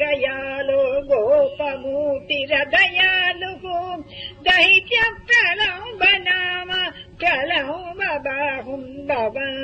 दयालो गोपमूर्तिरदयालुः दैत्य प्रलम्ब नाम प्रलम्ब बाहुम् बबाहुं